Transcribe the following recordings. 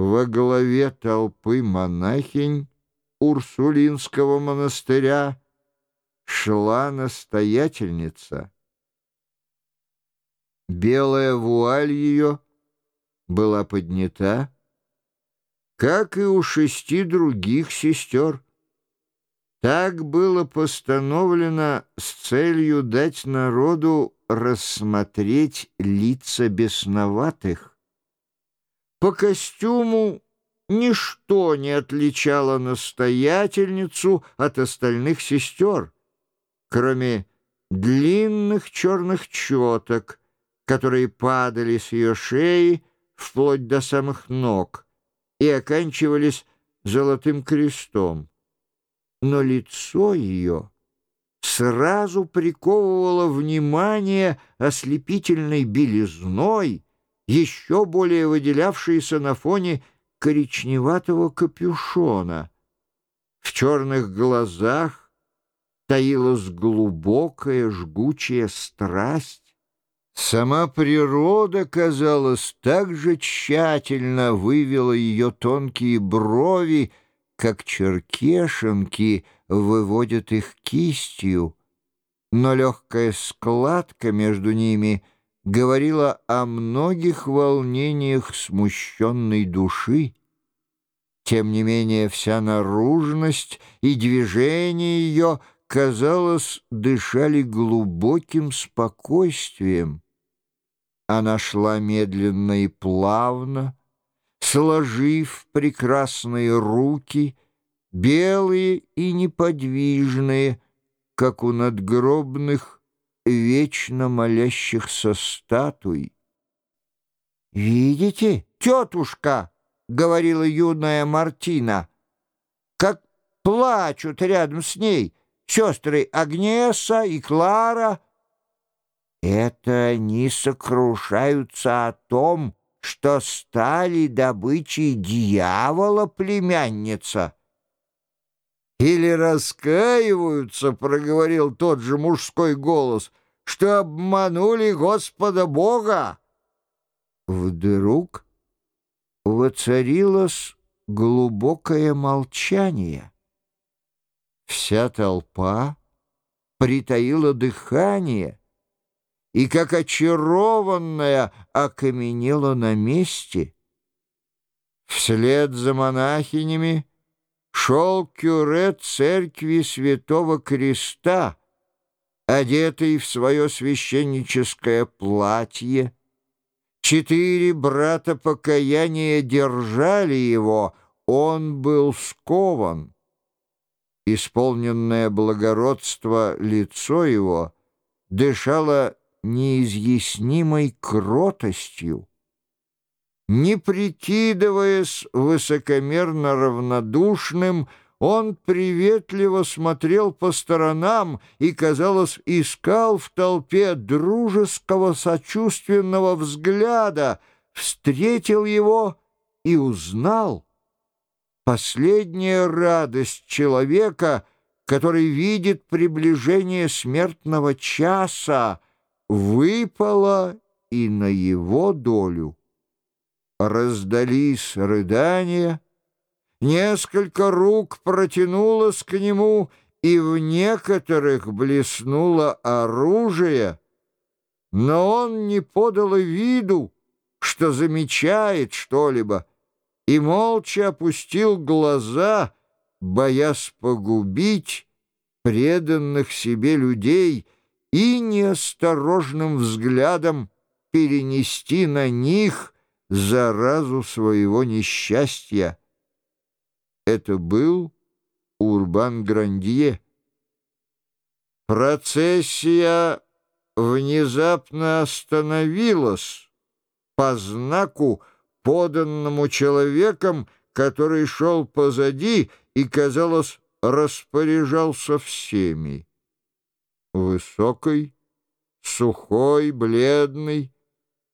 Во главе толпы монахинь Урсулинского монастыря шла настоятельница. Белая вуаль ее была поднята, как и у шести других сестер. Так было постановлено с целью дать народу рассмотреть лица бесноватых. По костюму ничто не отличало настоятельницу от остальных сестер, кроме длинных черных четок, которые падали с ее шеи вплоть до самых ног и оканчивались золотым крестом. Но лицо ее сразу приковывало внимание ослепительной белизной, еще более выделявшейся на фоне коричневатого капюшона. В черных глазах таилась глубокая жгучая страсть. Сама природа, казалось, так же тщательно вывела ее тонкие брови, как черкешенки выводят их кистью, но легкая складка между ними — говорила о многих волнениях смущенной души. Тем не менее, вся наружность и движение ее, казалось, дышали глубоким спокойствием. Она шла медленно и плавно, сложив прекрасные руки, белые и неподвижные, как у надгробных вечно молящихся статуй. «Видите, тетушка?» — говорила юная Мартина. «Как плачут рядом с ней сестры Агнеса и Клара». Это они сокрушаются о том, что стали добычей дьявола племянница. «Или раскаиваются», — проговорил тот же мужской голос, «что обманули Господа Бога». Вдруг воцарилось глубокое молчание. Вся толпа притаила дыхание и, как очарованная, окаменела на месте. Вслед за монахинями шел кюре церкви Святого Креста, одетый в свое священническое платье. Четыре брата покаяния держали его, он был скован. Исполненное благородство лицо его дышало неизъяснимой кротостью не прикидываясь высокомерно равнодушным, он приветливо смотрел по сторонам и, казалось, искал в толпе дружеского сочувственного взгляда, встретил его и узнал. Последняя радость человека, который видит приближение смертного часа, выпала и на его долю раздались рыдания, несколько рук протянулось к нему, и в некоторых блеснуло оружие, но он не подал виду, что замечает что-либо, и молча опустил глаза, боясь погубить преданных себе людей и неосторожным взглядом перенести на них — заразу своего несчастья. Это был Урбан Грандье. Процессия внезапно остановилась по знаку, поданному человеком, который шел позади и, казалось, распоряжался всеми. Высокий, сухой, бледный,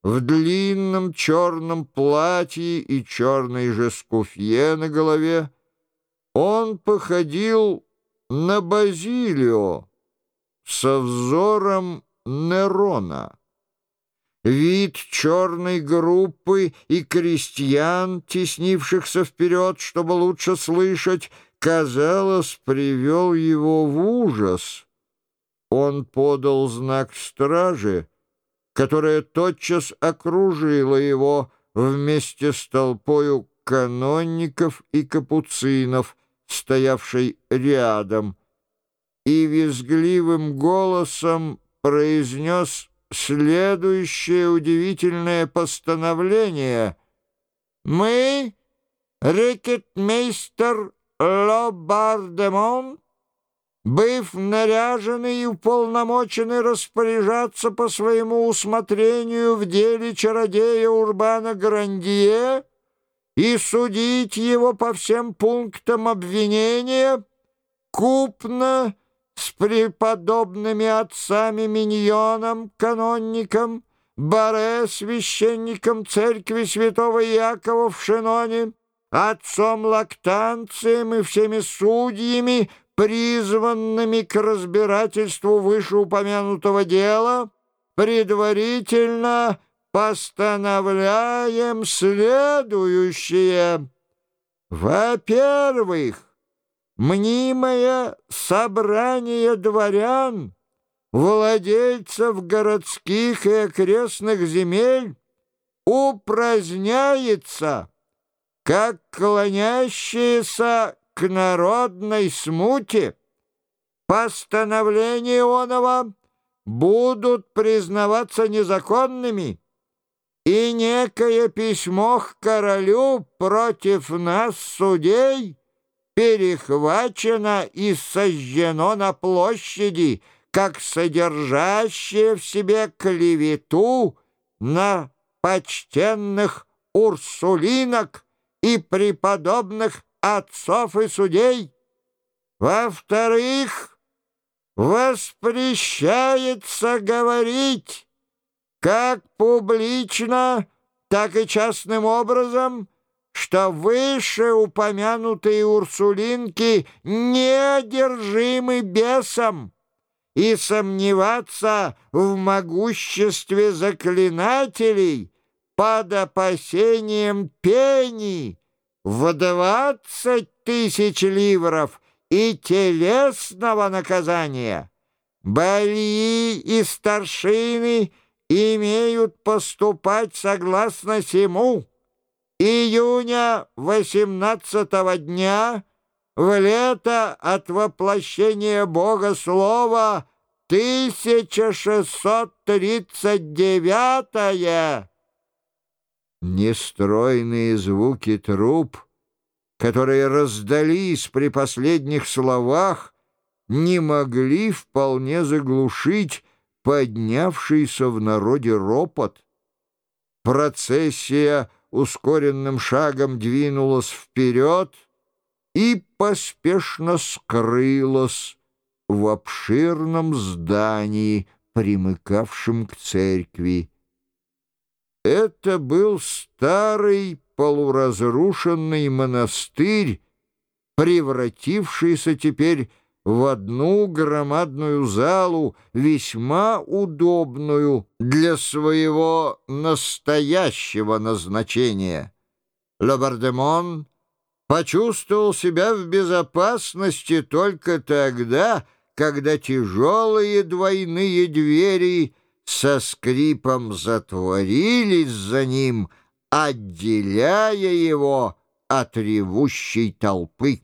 в длинном черном платье и черной же скуфье на голове, он походил на Базилио со взором Нерона. Вид черной группы и крестьян, теснившихся вперед, чтобы лучше слышать, казалось, привел его в ужас. Он подал знак страже, которая тотчас окружила его вместе с толпою канонников и капуцинов, стоявшей рядом, и визгливым голосом произнес следующее удивительное постановление. «Мы, рекетмейстер Лобардемон, быв наряжены и уполномочены распоряжаться по своему усмотрению в деле чародея Урбана Грандье и судить его по всем пунктам обвинения, купно, с преподобными отцами Миньоном, канонником, Баре, священником церкви святого Якова в Шиноне, отцом Лактанцием и всеми судьями, призванными к разбирательству вышеупомянутого дела, предварительно постановляем следующее. Во-первых, мнимое собрание дворян, владельцев городских и окрестных земель, упраздняется, как клонящиеся к народной смуте. Постановления оного будут признаваться незаконными, и некое письмо к королю против нас, судей, перехвачено и сожжено на площади, как содержащее в себе клевету на почтенных урсулинок и преподобных отцов и судей. Во-вторых, воспрещается говорить как публично, так и частным образом – что вышеупомянутые урсулинки неодержимы бесом, и сомневаться в могуществе заклинателей под опасением пени в двадцать тысяч ливров и телесного наказания. Бальи и старшины имеют поступать согласно сему, июня восемнадцатого дня в лето от воплощения Бога Слова 1639 Нестройные звуки труб, которые раздались при последних словах, не могли вполне заглушить поднявшийся в народе ропот. Процессия ускоренным шагом двинулась вперед и поспешно скрылась в обширном здании, примыкавшем к церкви. Это был старый полуразрушенный монастырь, превратившийся теперь в одну громадную залу, весьма удобную для своего настоящего назначения. Лабардемон почувствовал себя в безопасности только тогда, когда тяжелые двойные двери со скрипом затворились за ним, отделяя его от ревущей толпы.